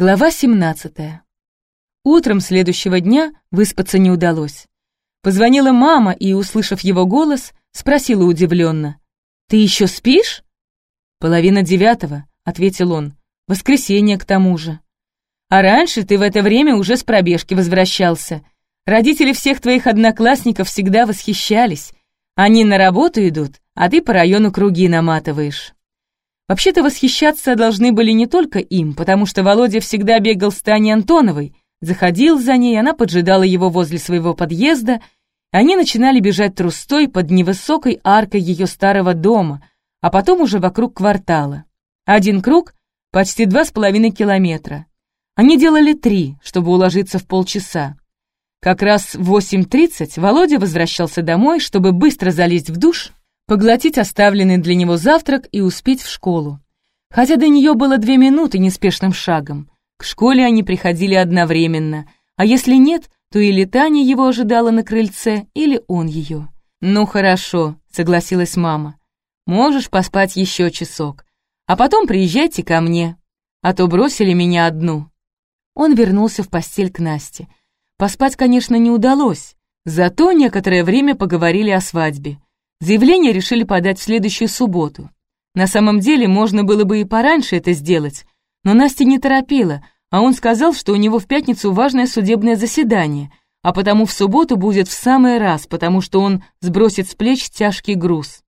Глава 17. Утром следующего дня выспаться не удалось. Позвонила мама и, услышав его голос, спросила удивленно. «Ты еще спишь?» «Половина девятого», — ответил он. «Воскресенье к тому же». «А раньше ты в это время уже с пробежки возвращался. Родители всех твоих одноклассников всегда восхищались. Они на работу идут, а ты по району круги наматываешь». Вообще-то восхищаться должны были не только им, потому что Володя всегда бегал с Таней Антоновой, заходил за ней, она поджидала его возле своего подъезда, они начинали бежать трустой под невысокой аркой ее старого дома, а потом уже вокруг квартала. Один круг — почти два с половиной километра. Они делали три, чтобы уложиться в полчаса. Как раз в 8.30 Володя возвращался домой, чтобы быстро залезть в душ поглотить оставленный для него завтрак и успеть в школу. Хотя до нее было две минуты неспешным шагом. К школе они приходили одновременно, а если нет, то или Таня его ожидала на крыльце, или он ее. «Ну хорошо», — согласилась мама. «Можешь поспать еще часок, а потом приезжайте ко мне, а то бросили меня одну». Он вернулся в постель к Насте. Поспать, конечно, не удалось, зато некоторое время поговорили о свадьбе. Заявление решили подать в следующую субботу. На самом деле, можно было бы и пораньше это сделать, но Настя не торопила, а он сказал, что у него в пятницу важное судебное заседание, а потому в субботу будет в самый раз, потому что он сбросит с плеч тяжкий груз.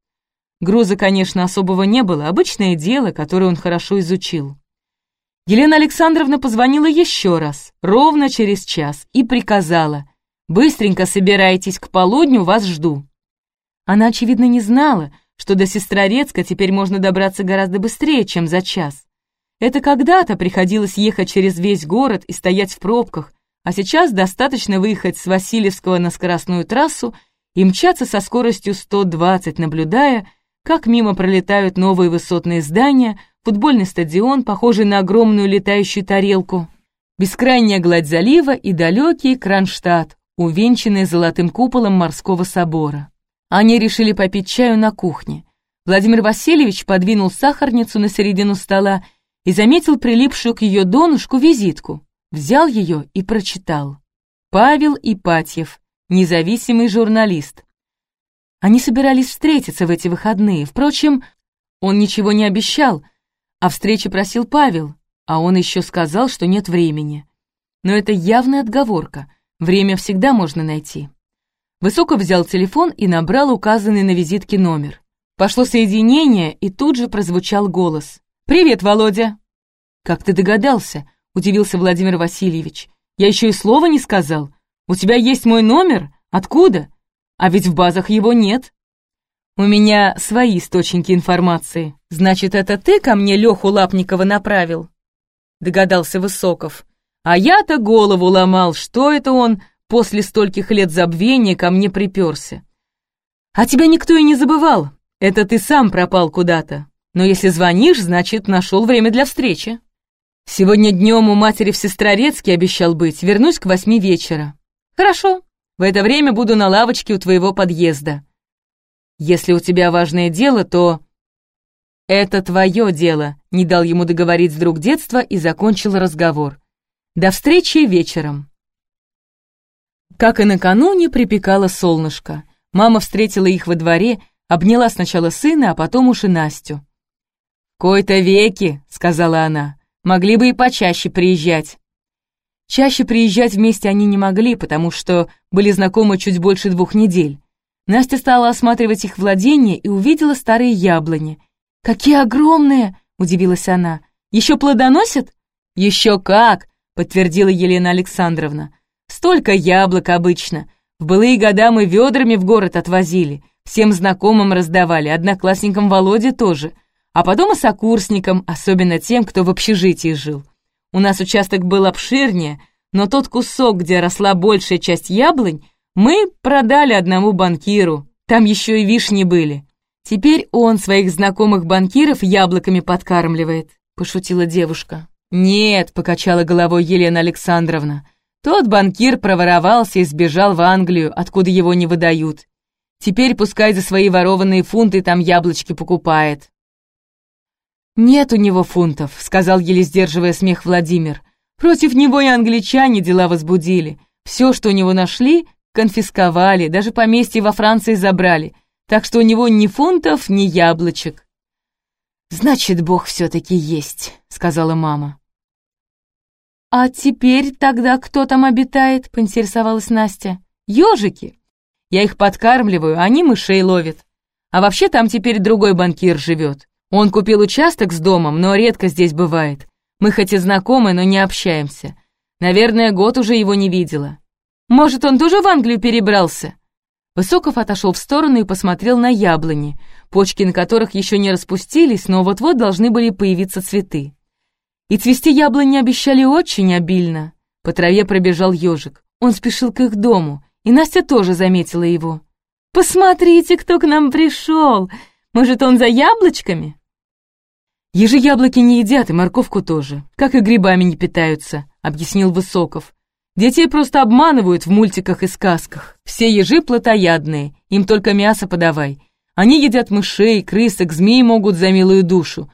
Груза, конечно, особого не было, обычное дело, которое он хорошо изучил. Елена Александровна позвонила еще раз, ровно через час, и приказала «Быстренько собирайтесь, к полудню вас жду». Она, очевидно, не знала, что до Сестрорецка теперь можно добраться гораздо быстрее, чем за час. Это когда-то приходилось ехать через весь город и стоять в пробках, а сейчас достаточно выехать с Васильевского на скоростную трассу и мчаться со скоростью 120, наблюдая, как мимо пролетают новые высотные здания, футбольный стадион, похожий на огромную летающую тарелку, бескрайняя гладь залива и далекий Кронштадт, увенчанный золотым куполом морского собора. Они решили попить чаю на кухне. Владимир Васильевич подвинул сахарницу на середину стола и заметил прилипшую к ее донышку визитку. Взял ее и прочитал. Павел Ипатьев, независимый журналист. Они собирались встретиться в эти выходные. Впрочем, он ничего не обещал, а встречи просил Павел, а он еще сказал, что нет времени. Но это явная отговорка. Время всегда можно найти. Высоко взял телефон и набрал указанный на визитке номер. Пошло соединение, и тут же прозвучал голос. «Привет, Володя!» «Как ты догадался?» — удивился Владимир Васильевич. «Я еще и слова не сказал. У тебя есть мой номер? Откуда? А ведь в базах его нет». «У меня свои источники информации. Значит, это ты ко мне Леху Лапникова направил?» Догадался Высоков. «А я-то голову ломал, что это он после стольких лет забвения ко мне приперся. А тебя никто и не забывал, это ты сам пропал куда-то. Но если звонишь, значит, нашел время для встречи. Сегодня днем у матери в Сестрорецке обещал быть, вернусь к восьми вечера. Хорошо, в это время буду на лавочке у твоего подъезда. Если у тебя важное дело, то... Это твое дело, не дал ему договорить с друг детства и закончил разговор. До встречи вечером. Как и накануне, припекало солнышко. Мама встретила их во дворе, обняла сначала сына, а потом уж и Настю. «Кой-то веки», — сказала она, — «могли бы и почаще приезжать». Чаще приезжать вместе они не могли, потому что были знакомы чуть больше двух недель. Настя стала осматривать их владение и увидела старые яблони. «Какие огромные!» — удивилась она. «Еще плодоносят?» «Еще как!» — подтвердила Елена Александровна. Столько яблок обычно. В былые года мы ведрами в город отвозили. Всем знакомым раздавали, одноклассникам Володе тоже. А потом и сокурсникам, особенно тем, кто в общежитии жил. У нас участок был обширнее, но тот кусок, где росла большая часть яблонь, мы продали одному банкиру. Там еще и вишни были. Теперь он своих знакомых банкиров яблоками подкармливает, пошутила девушка. Нет, покачала головой Елена Александровна. Тот банкир проворовался и сбежал в Англию, откуда его не выдают. Теперь пускай за свои ворованные фунты там яблочки покупает. «Нет у него фунтов», — сказал, еле сдерживая смех Владимир. Против него и англичане дела возбудили. Все, что у него нашли, конфисковали, даже поместье во Франции забрали, так что у него ни фунтов, ни яблочек. «Значит, Бог все-таки есть», — сказала мама. «А теперь тогда кто там обитает?» — поинтересовалась Настя. «Ежики. Я их подкармливаю, они мышей ловят. А вообще там теперь другой банкир живет. Он купил участок с домом, но редко здесь бывает. Мы хоть и знакомы, но не общаемся. Наверное, год уже его не видела. Может, он тоже в Англию перебрался?» Высоков отошел в сторону и посмотрел на яблони, почки на которых еще не распустились, но вот-вот должны были появиться цветы. И цвести яблони обещали очень обильно. По траве пробежал ежик. Он спешил к их дому, и Настя тоже заметила его. «Посмотрите, кто к нам пришел! Может, он за яблочками?» «Ежи яблоки не едят, и морковку тоже, как и грибами не питаются», — объяснил Высоков. «Детей просто обманывают в мультиках и сказках. Все ежи плотоядные, им только мясо подавай. Они едят мышей, крысок, змей могут за милую душу.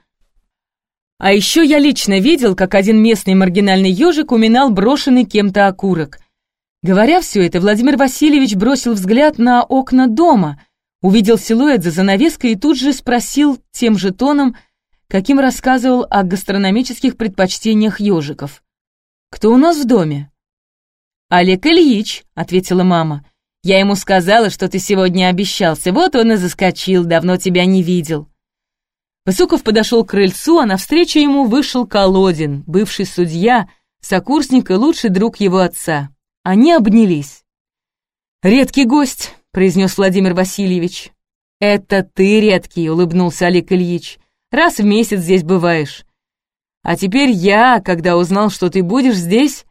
А еще я лично видел, как один местный маргинальный ежик уминал брошенный кем-то окурок. Говоря все это, Владимир Васильевич бросил взгляд на окна дома, увидел силуэт за занавеской и тут же спросил тем же тоном, каким рассказывал о гастрономических предпочтениях ежиков. «Кто у нас в доме?» «Олег Ильич», — ответила мама. «Я ему сказала, что ты сегодня обещался, вот он и заскочил, давно тебя не видел». Высоков подошел к крыльцу, а навстречу ему вышел Колодин, бывший судья, сокурсник и лучший друг его отца. Они обнялись. «Редкий гость», — произнес Владимир Васильевич. «Это ты редкий», — улыбнулся Олег Ильич. Раз в месяц здесь бываешь. А теперь я, когда узнал, что ты будешь здесь...»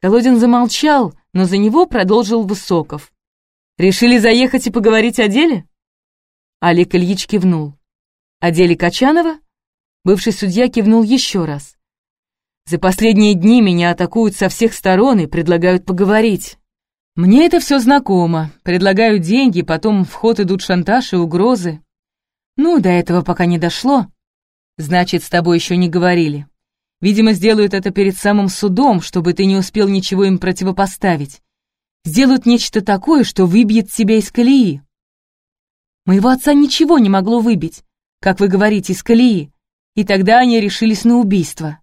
Колодин замолчал, но за него продолжил Высоков. «Решили заехать и поговорить о деле?» Олег Ильич кивнул. «О деле Качанова?» Бывший судья кивнул еще раз. «За последние дни меня атакуют со всех сторон и предлагают поговорить. Мне это все знакомо. Предлагают деньги, потом в ход идут шантаж и угрозы. «Ну, до этого пока не дошло. Значит, с тобой еще не говорили. Видимо, сделают это перед самым судом, чтобы ты не успел ничего им противопоставить. Сделают нечто такое, что выбьет тебя из колеи. Моего отца ничего не могло выбить, как вы говорите, из колеи, и тогда они решились на убийство».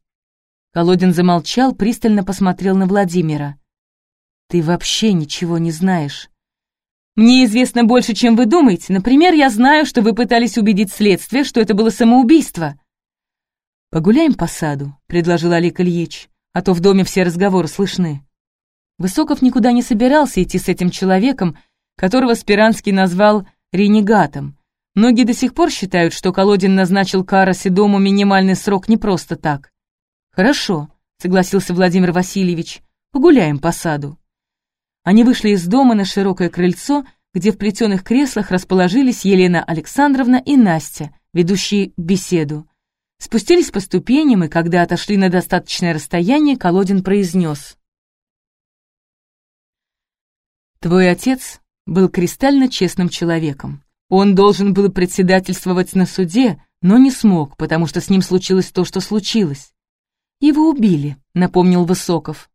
Колодин замолчал, пристально посмотрел на Владимира. «Ты вообще ничего не знаешь. Мне известно больше, чем вы думаете. Например, я знаю, что вы пытались убедить следствие, что это было самоубийство». «Погуляем по саду», — предложил Олег Ильич, «а то в доме все разговоры слышны». Высоков никуда не собирался идти с этим человеком, которого Спиранский назвал «ренегатом». Многие до сих пор считают, что Колодин назначил Кара Седому минимальный срок не просто так. «Хорошо», — согласился Владимир Васильевич, «погуляем по саду». Они вышли из дома на широкое крыльцо, где в плетеных креслах расположились Елена Александровна и Настя, ведущие беседу. Спустились по ступеням, и когда отошли на достаточное расстояние, Колодин произнес. «Твой отец был кристально честным человеком. Он должен был председательствовать на суде, но не смог, потому что с ним случилось то, что случилось. Его убили», — напомнил Высоков.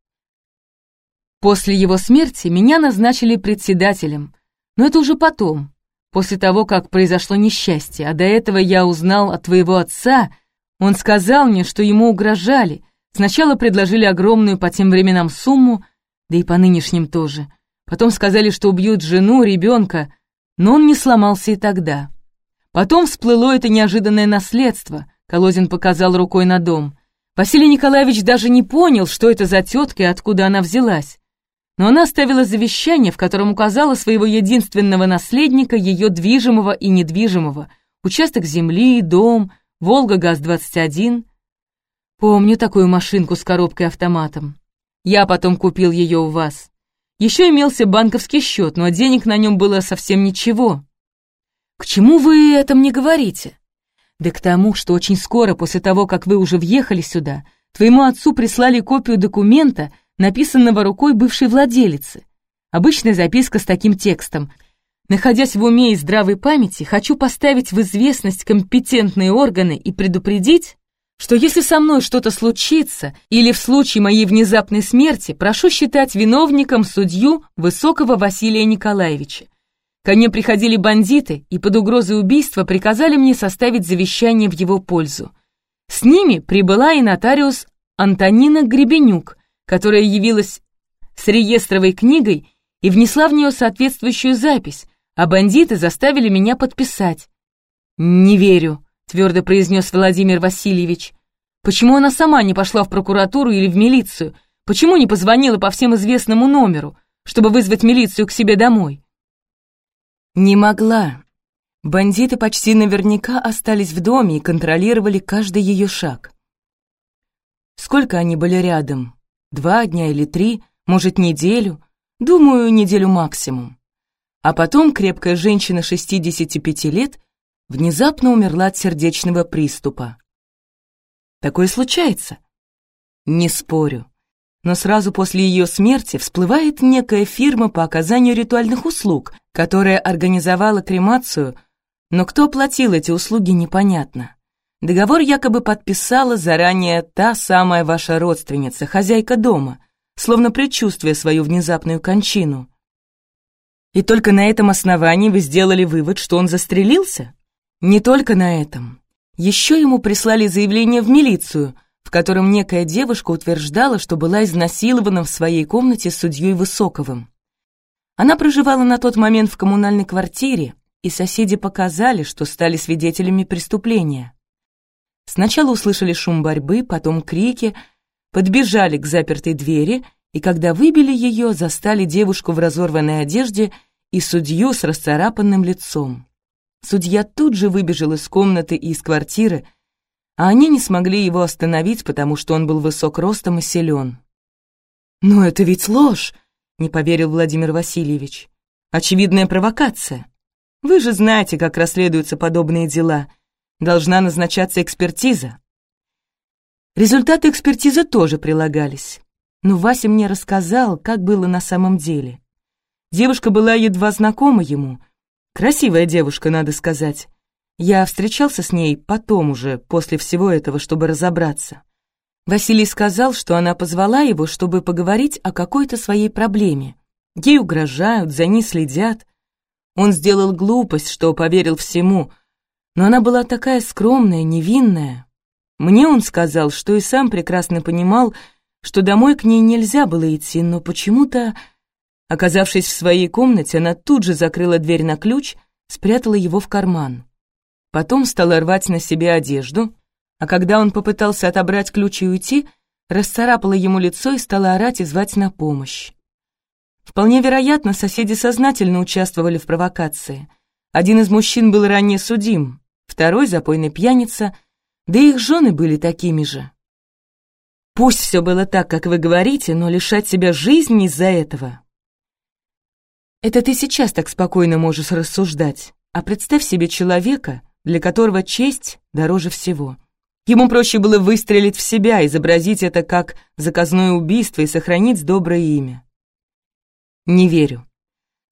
После его смерти меня назначили председателем, но это уже потом, после того, как произошло несчастье, а до этого я узнал от твоего отца, он сказал мне, что ему угрожали, сначала предложили огромную по тем временам сумму, да и по нынешним тоже, потом сказали, что убьют жену, ребенка, но он не сломался и тогда. Потом всплыло это неожиданное наследство, Колозин показал рукой на дом. Василий Николаевич даже не понял, что это за тетка и откуда она взялась но она оставила завещание, в котором указала своего единственного наследника, ее движимого и недвижимого, участок земли, дом, Волга-ГАЗ-21. Помню такую машинку с коробкой-автоматом. Я потом купил ее у вас. Еще имелся банковский счет, но денег на нем было совсем ничего. К чему вы это мне говорите? Да к тому, что очень скоро после того, как вы уже въехали сюда, твоему отцу прислали копию документа, написанного рукой бывшей владелицы. Обычная записка с таким текстом. Находясь в уме и здравой памяти, хочу поставить в известность компетентные органы и предупредить, что если со мной что-то случится, или в случае моей внезапной смерти, прошу считать виновником судью Высокого Василия Николаевича. Ко мне приходили бандиты и под угрозой убийства приказали мне составить завещание в его пользу. С ними прибыла и нотариус Антонина Гребенюк, которая явилась с реестровой книгой и внесла в нее соответствующую запись, а бандиты заставили меня подписать. «Не верю», — твердо произнес Владимир Васильевич. «Почему она сама не пошла в прокуратуру или в милицию? Почему не позвонила по всем известному номеру, чтобы вызвать милицию к себе домой?» Не могла. Бандиты почти наверняка остались в доме и контролировали каждый ее шаг. Сколько они были рядом? Два дня или три? Может, неделю? Думаю, неделю максимум. А потом крепкая женщина 65 лет внезапно умерла от сердечного приступа. Такое случается. Не спорю. Но сразу после ее смерти всплывает некая фирма по оказанию ритуальных услуг, которая организовала кремацию, но кто оплатил эти услуги, непонятно. Договор якобы подписала заранее та самая ваша родственница, хозяйка дома, словно предчувствуя свою внезапную кончину. И только на этом основании вы сделали вывод, что он застрелился? Не только на этом. Еще ему прислали заявление в милицию, в котором некая девушка утверждала, что была изнасилована в своей комнате с судьей Высоковым. Она проживала на тот момент в коммунальной квартире, и соседи показали, что стали свидетелями преступления. Сначала услышали шум борьбы, потом крики, подбежали к запертой двери, и когда выбили ее, застали девушку в разорванной одежде и судью с расцарапанным лицом. Судья тут же выбежал из комнаты и из квартиры, а они не смогли его остановить, потому что он был высок ростом и силен. «Но это ведь ложь!» не поверил Владимир Васильевич. Очевидная провокация. Вы же знаете, как расследуются подобные дела. Должна назначаться экспертиза. Результаты экспертизы тоже прилагались. Но Вася мне рассказал, как было на самом деле. Девушка была едва знакома ему. Красивая девушка, надо сказать. Я встречался с ней потом уже, после всего этого, чтобы разобраться. Василий сказал, что она позвала его, чтобы поговорить о какой-то своей проблеме. Ей угрожают, за ней следят. Он сделал глупость, что поверил всему, но она была такая скромная, невинная. Мне он сказал, что и сам прекрасно понимал, что домой к ней нельзя было идти, но почему-то, оказавшись в своей комнате, она тут же закрыла дверь на ключ, спрятала его в карман. Потом стала рвать на себе одежду, а когда он попытался отобрать ключ и уйти, расцарапала ему лицо и стала орать и звать на помощь. Вполне вероятно, соседи сознательно участвовали в провокации. Один из мужчин был ранее судим, второй — запойный пьяница, да и их жены были такими же. Пусть все было так, как вы говорите, но лишать себя жизни из-за этого. Это ты сейчас так спокойно можешь рассуждать, а представь себе человека, для которого честь дороже всего. Ему проще было выстрелить в себя, изобразить это как заказное убийство и сохранить доброе имя. Не верю.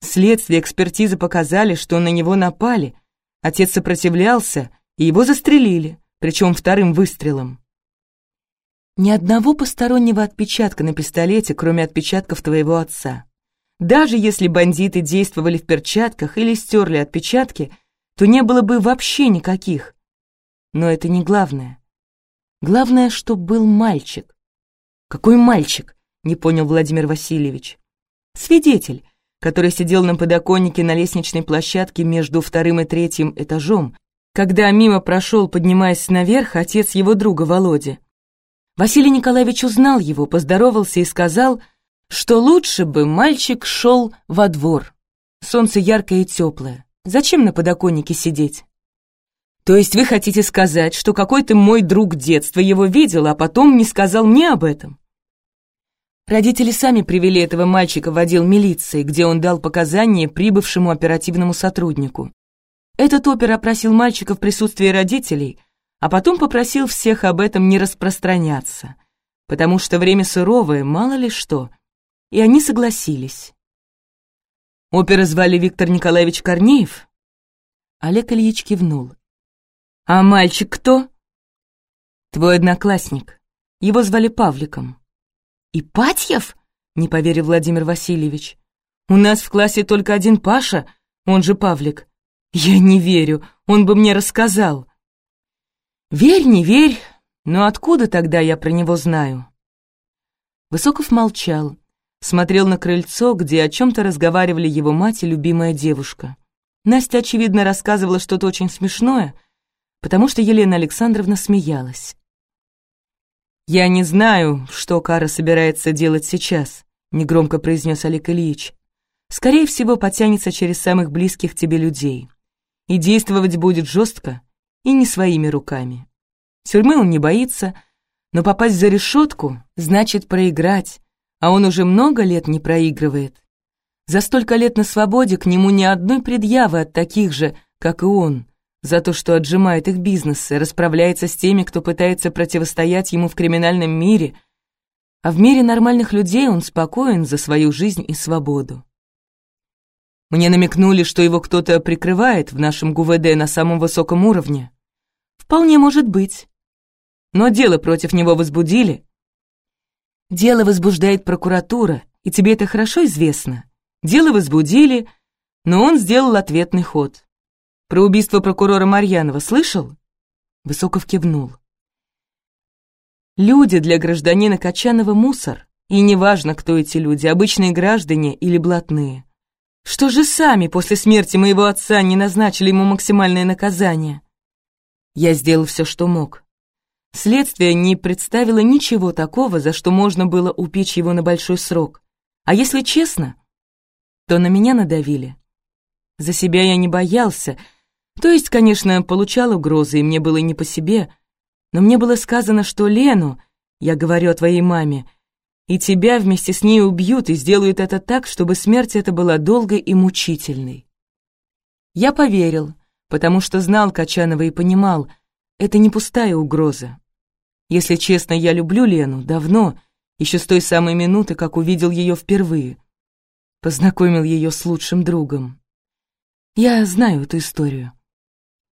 Следствие экспертизы показали, что на него напали. Отец сопротивлялся, и его застрелили, причем вторым выстрелом. Ни одного постороннего отпечатка на пистолете, кроме отпечатков твоего отца. Даже если бандиты действовали в перчатках или стерли отпечатки, то не было бы вообще никаких. Но это не главное. Главное, что был мальчик. Какой мальчик? Не понял Владимир Васильевич. Свидетель, который сидел на подоконнике на лестничной площадке между вторым и третьим этажом, когда мимо прошел, поднимаясь наверх, отец его друга Володи. Василий Николаевич узнал его, поздоровался и сказал, что лучше бы мальчик шел во двор. Солнце яркое и теплое. Зачем на подоконнике сидеть? То есть вы хотите сказать, что какой-то мой друг детства его видел, а потом не сказал мне об этом? Родители сами привели этого мальчика в отдел милиции, где он дал показания прибывшему оперативному сотруднику. Этот опер опросил мальчика в присутствии родителей, а потом попросил всех об этом не распространяться, потому что время суровое, мало ли что, и они согласились. Опера звали Виктор Николаевич Корнеев? Олег Ильич кивнул. «А мальчик кто?» Твой одноклассник. Его звали Павликом». «Ипатьев?» — не поверил Владимир Васильевич. «У нас в классе только один Паша, он же Павлик. Я не верю, он бы мне рассказал». «Верь, не верь, но откуда тогда я про него знаю?» Высоков молчал, смотрел на крыльцо, где о чем-то разговаривали его мать и любимая девушка. Настя, очевидно, рассказывала что-то очень смешное, потому что Елена Александровна смеялась. «Я не знаю, что Кара собирается делать сейчас», — негромко произнес Олег Ильич. «Скорее всего, потянется через самых близких тебе людей. И действовать будет жестко и не своими руками. Тюрьмы он не боится, но попасть за решетку значит проиграть, а он уже много лет не проигрывает. За столько лет на свободе к нему ни одной предъявы от таких же, как и он, за то, что отжимает их бизнесы, расправляется с теми, кто пытается противостоять ему в криминальном мире, а в мире нормальных людей он спокоен за свою жизнь и свободу. Мне намекнули, что его кто-то прикрывает в нашем ГУВД на самом высоком уровне. Вполне может быть. Но дело против него возбудили. Дело возбуждает прокуратура, и тебе это хорошо известно. Дело возбудили, но он сделал ответный ход. Про убийство прокурора Марьянова слышал? Высоков кивнул. Люди для гражданина Качанова мусор, и неважно, кто эти люди, обычные граждане или блатные. Что же сами после смерти моего отца не назначили ему максимальное наказание? Я сделал все, что мог. Следствие не представило ничего такого, за что можно было упечь его на большой срок. А если честно, то на меня надавили. За себя я не боялся, то есть, конечно, получал угрозы, и мне было не по себе, но мне было сказано, что Лену, я говорю о твоей маме, и тебя вместе с ней убьют и сделают это так, чтобы смерть эта была долгой и мучительной. Я поверил, потому что знал Качанова и понимал, это не пустая угроза. Если честно, я люблю Лену давно, еще с той самой минуты, как увидел ее впервые познакомил ее с лучшим другом. Я знаю эту историю.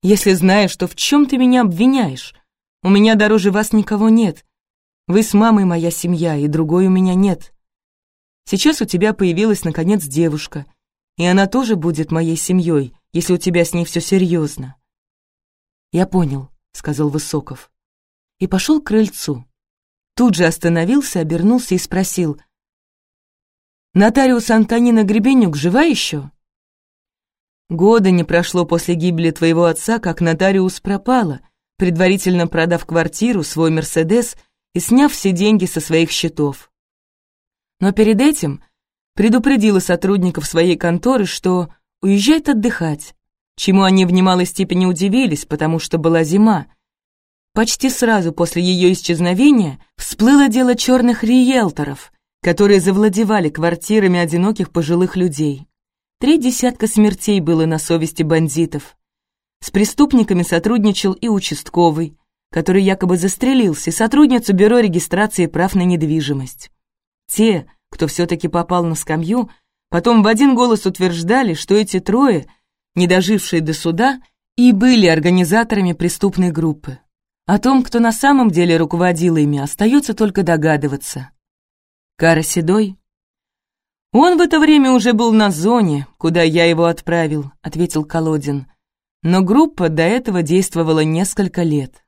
Если знаешь, что в чем ты меня обвиняешь, у меня дороже вас никого нет. Вы с мамой моя семья, и другой у меня нет. Сейчас у тебя появилась, наконец, девушка, и она тоже будет моей семьей, если у тебя с ней все серьезно. Я понял, сказал Высоков. И пошел к крыльцу. Тут же остановился, обернулся и спросил, Нотариус Антонина Гребенюк жива еще?» Года не прошло после гибели твоего отца, как нотариус пропала, предварительно продав квартиру, свой «Мерседес» и сняв все деньги со своих счетов. Но перед этим предупредила сотрудников своей конторы, что уезжает отдыхать, чему они в немалой степени удивились, потому что была зима. Почти сразу после ее исчезновения всплыло дело черных риэлторов — которые завладевали квартирами одиноких пожилых людей. Три десятка смертей было на совести бандитов. С преступниками сотрудничал и участковый, который якобы застрелился, сотрудницу Бюро регистрации прав на недвижимость. Те, кто все-таки попал на скамью, потом в один голос утверждали, что эти трое, не дожившие до суда, и были организаторами преступной группы. О том, кто на самом деле руководил ими, остается только догадываться. Кара Седой? Он в это время уже был на зоне, куда я его отправил, ответил Колодин. Но группа до этого действовала несколько лет.